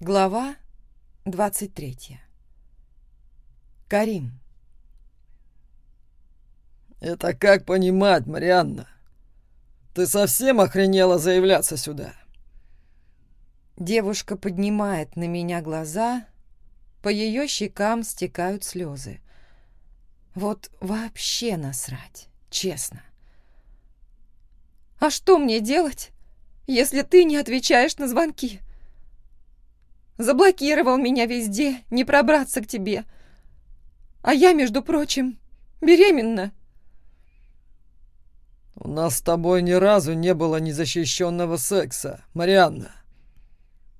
Глава 23. Карим. «Это как понимать, Марианна? Ты совсем охренела заявляться сюда?» Девушка поднимает на меня глаза, по ее щекам стекают слезы. Вот вообще насрать, честно. «А что мне делать, заблокировал меня везде, не пробраться к тебе. А я, между прочим, беременна. У нас с тобой ни разу не было незащищенного секса, Марианна.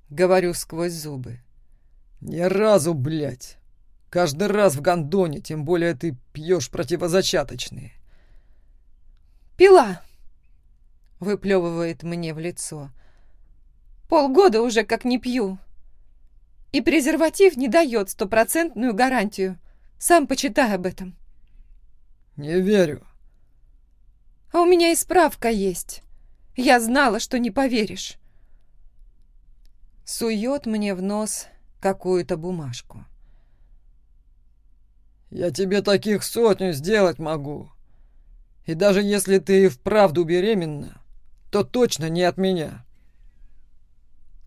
Говорю сквозь зубы. Ни разу, блядь. Каждый раз в гондоне, тем более ты пьешь противозачаточные. Пила. Выплевывает мне в лицо. Полгода уже как не пью и, презерватив не дает стопроцентную гарантию. Сам почитай об этом». «Не верю». «А у меня и справка есть. Я знала, что не поверишь». Сует мне в нос какую-то бумажку. «Я тебе таких сотню сделать могу. И даже если ты и вправду беременна, то точно не от меня».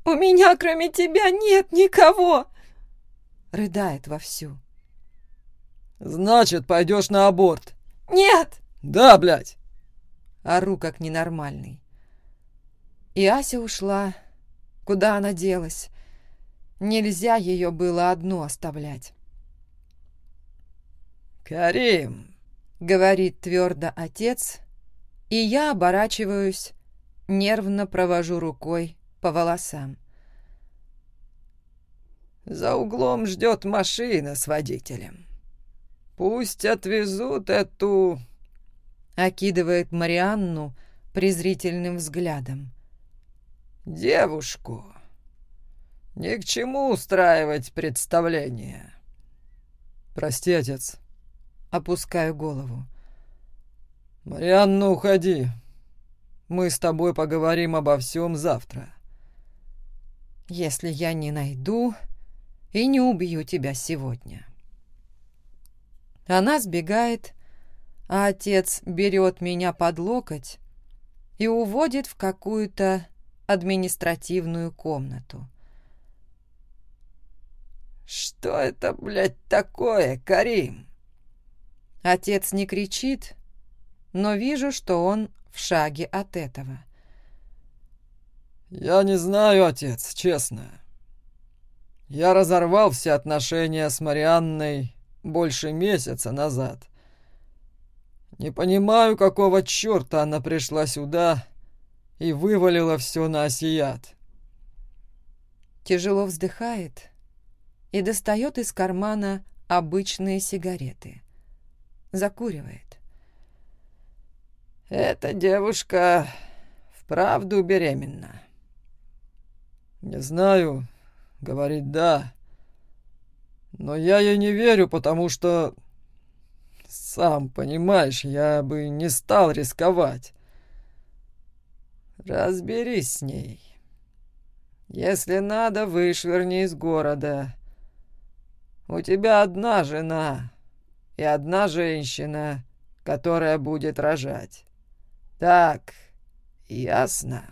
У меня кроме тебя нет никого!» Рыдает вовсю. «Значит, пойдешь на аборт?» «Нет!» «Да, блядь!» Ору как ненормальный. И Ася ушла. Куда она делась? Нельзя ее было одну оставлять. «Карим!» — говорит твердо отец, и я оборачиваюсь, нервно провожу рукой по волосам. «За углом ждет машина с водителем. Пусть отвезут эту...» Окидывает Марианну презрительным взглядом. «Девушку. Ни к чему устраивать представление». «Прости, отец». Опускаю голову. «Марианна, уходи. Мы с тобой поговорим обо всем завтра» если я не найду и не убью тебя сегодня. Она сбегает, а отец берет меня под локоть и уводит в какую-то административную комнату. «Что это, блядь, такое, Карим?» Отец не кричит, но вижу, что он в шаге от этого. Я не знаю, отец, честно. Я разорвал все отношения с Марианной больше месяца назад. Не понимаю, какого черта она пришла сюда и вывалила все на осият. Тяжело вздыхает и достает из кармана обычные сигареты. Закуривает. «Эта девушка вправду беременна», не знаю, говорит да. Но я ей не верю, потому что... Сам понимаешь, я бы не стал рисковать. Разберись с ней. Если надо, вышвырни из города. У тебя одна жена и одна женщина, которая будет рожать. Так, ясно?»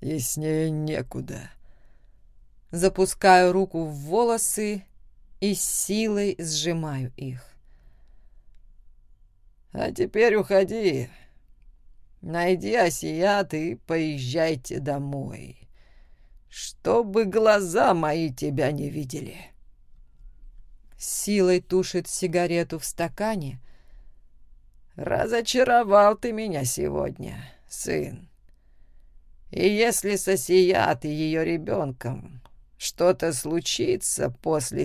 и с ней некуда. Запускаю руку в волосы и с силой сжимаю их. А теперь уходи. Найди Асият и поезжайте домой. Чтобы глаза мои тебя не видели. Силой тушит сигарету в стакане. Разочаровал ты меня сегодня, сын. И если с Осият и ее ребенком что-то случится после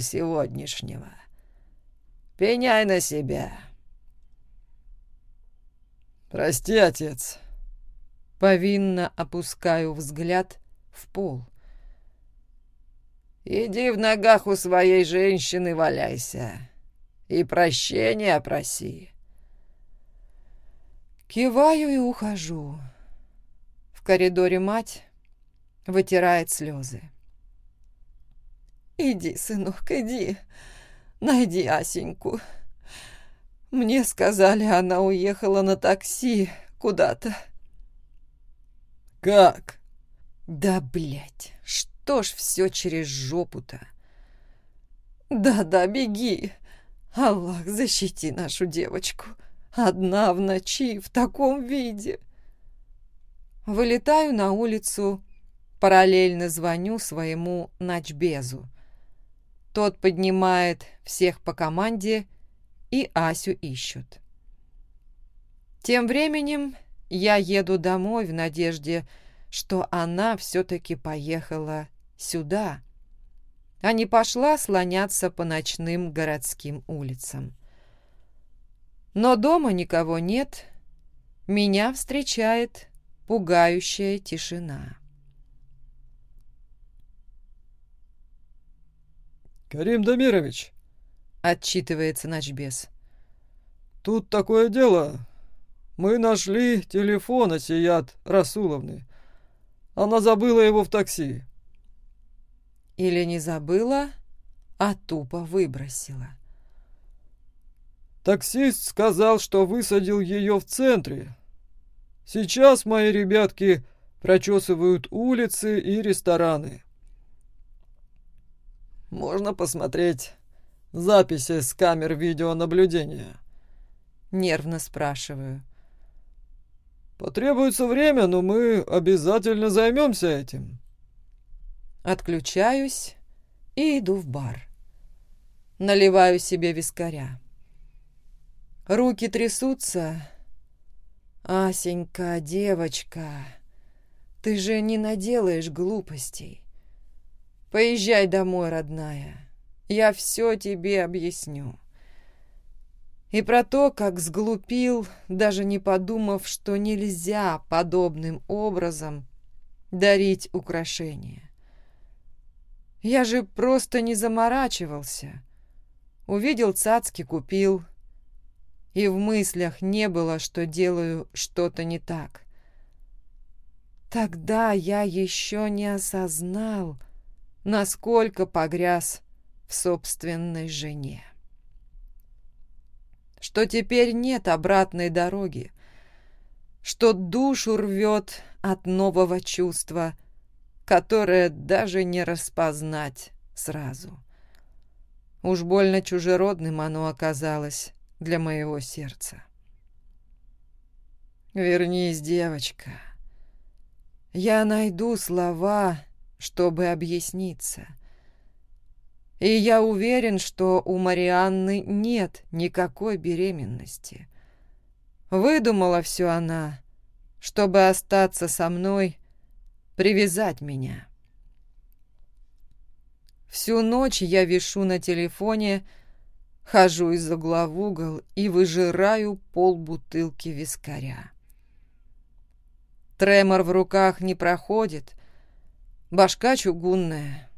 сегодняшнего, пеняй на себя. Прости, отец. Повинно опускаю взгляд в пол. Иди в ногах у своей женщины валяйся и прощения проси. Киваю и ухожу коридоре мать вытирает слезы. Иди, сынок, иди. Найди Асеньку. Мне сказали, она уехала на такси куда-то. Как? Да, блядь, что ж все через жопу-то? Да-да, беги. Аллах, защити нашу девочку. Одна в ночи в таком виде. Вылетаю на улицу, параллельно звоню своему ночбезу. Тот поднимает всех по команде и Асю ищут. Тем временем я еду домой в надежде, что она все-таки поехала сюда, а не Сейчас мои ребятки прочесывают улицы и рестораны. Можно посмотреть записи с камер видеонаблюдения? Нервно спрашиваю. Потребуется время, но мы обязательно займемся этим. Отключаюсь и иду в бар. Наливаю себе вискаря. Руки трясутся, Асенька, девочка, ты же не наделаешь глупостей. Поезжай домой, родная. Я все тебе объясню. И про то, как сглупил, даже не подумав, что нельзя подобным образом дарить украшения. Я же просто не заморачивался. Увидел цацки, купил. и в мыслях не было, что делаю что-то не так. Тогда я еще не осознал, насколько погряз в собственной жене. Что теперь нет обратной дороги, что душу рвет от нового чувства, которое даже не распознать сразу. Уж больно чужеродным оно оказалось, для моего сердца. «Вернись, девочка. Я найду слова, чтобы объясниться. И я уверен, что у Марианны нет никакой беременности. Выдумала все она, чтобы остаться со мной, привязать меня. Всю ночь я вишу на телефоне, хожу из угла в угол и выжираю пол бутылки вискаря. Тремор в руках не проходит, Башка чугунная.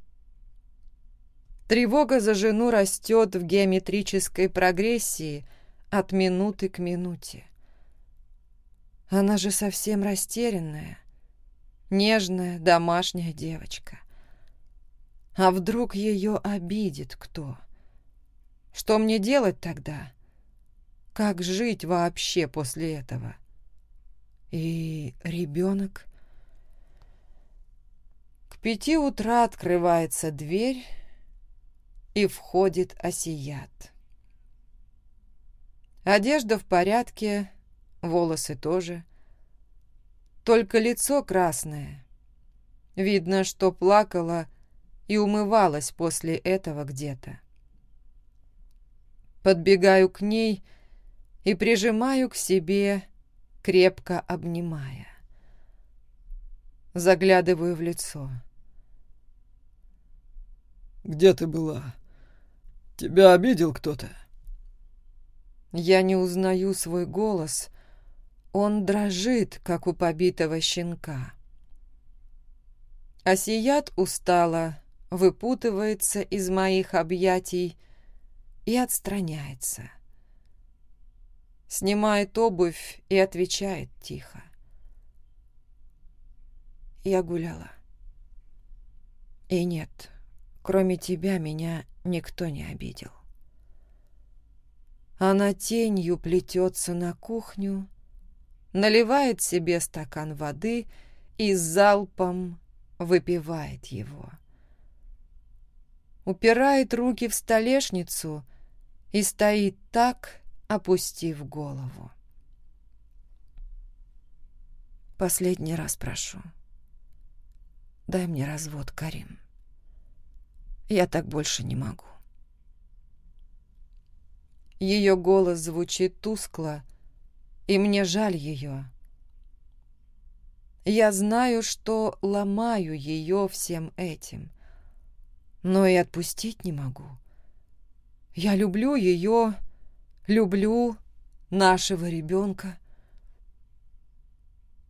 Тревога за жену растет в геометрической прогрессии от минуты к минуте. Она же совсем растерянная, нежная домашняя девочка. А вдруг ее обидит кто? Что мне делать тогда? Как жить вообще после этого? И ребенок... К пяти утра открывается дверь, и входит осият. Одежда в порядке, волосы тоже. Только лицо красное. Видно, что плакала и умывалась после этого где-то. Подбегаю к ней и прижимаю к себе, крепко обнимая. Заглядываю в лицо. Где ты была? Тебя обидел кто-то?» Я не узнаю свой голос. Он дрожит, как у побитого щенка. Асият устала, выпутывается из моих объятий и отстраняется. Снимает обувь и отвечает тихо. Я гуляла. И нет, кроме тебя меня никто не обидел. Она тенью плетется на кухню, наливает себе стакан воды и залпом выпивает его. Упирает руки в столешницу — и стоит так, опустив голову. Последний раз прошу. Дай мне развод, Карим. Я так больше не могу. Ее голос звучит тускло, и мне жаль ее. Я знаю, что ломаю ее всем этим, но и отпустить не могу. Я люблю ее, люблю нашего ребенка.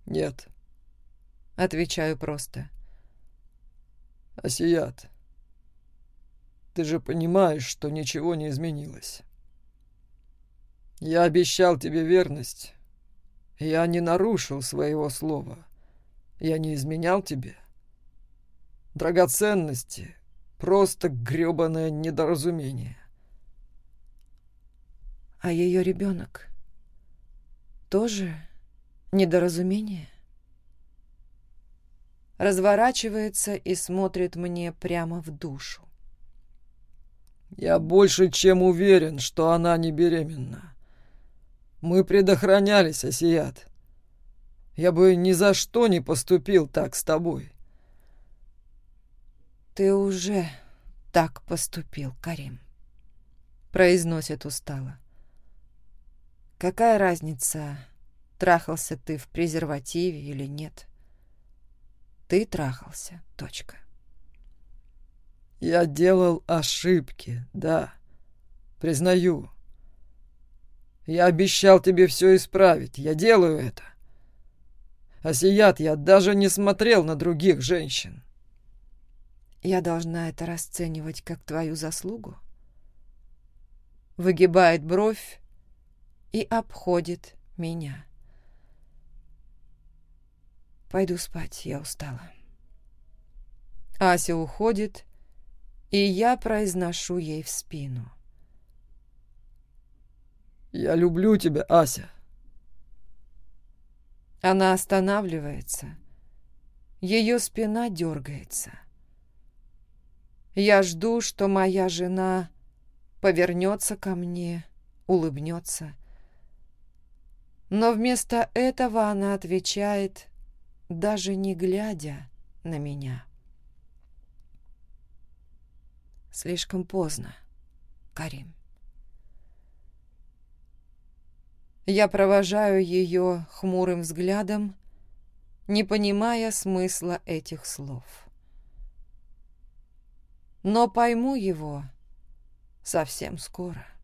«Нет», — отвечаю просто. «Асият, ты же понимаешь, что ничего не изменилось. Я обещал тебе верность. Я не нарушил своего слова. Я не изменял тебе. Драгоценности — просто грёбаное недоразумение. А ее ребенок тоже недоразумение? Разворачивается и смотрит мне прямо в душу. Я больше чем уверен, что она не беременна. Мы предохранялись, Асият. Я бы ни за что не поступил так с тобой. Ты уже так поступил, Карим, произносит устало. Какая разница, трахался ты в презервативе или нет? Ты трахался, точка. Я делал ошибки, да, признаю. Я обещал тебе все исправить, я делаю это. Асият, я даже не смотрел на других женщин. Я должна это расценивать как твою заслугу? Выгибает бровь и обходит меня. Пойду спать, Но вместо этого она отвечает, даже не глядя на меня. Слишком поздно, Карим. Я провожаю ее хмурым взглядом, не понимая смысла этих слов. Но пойму его совсем скоро.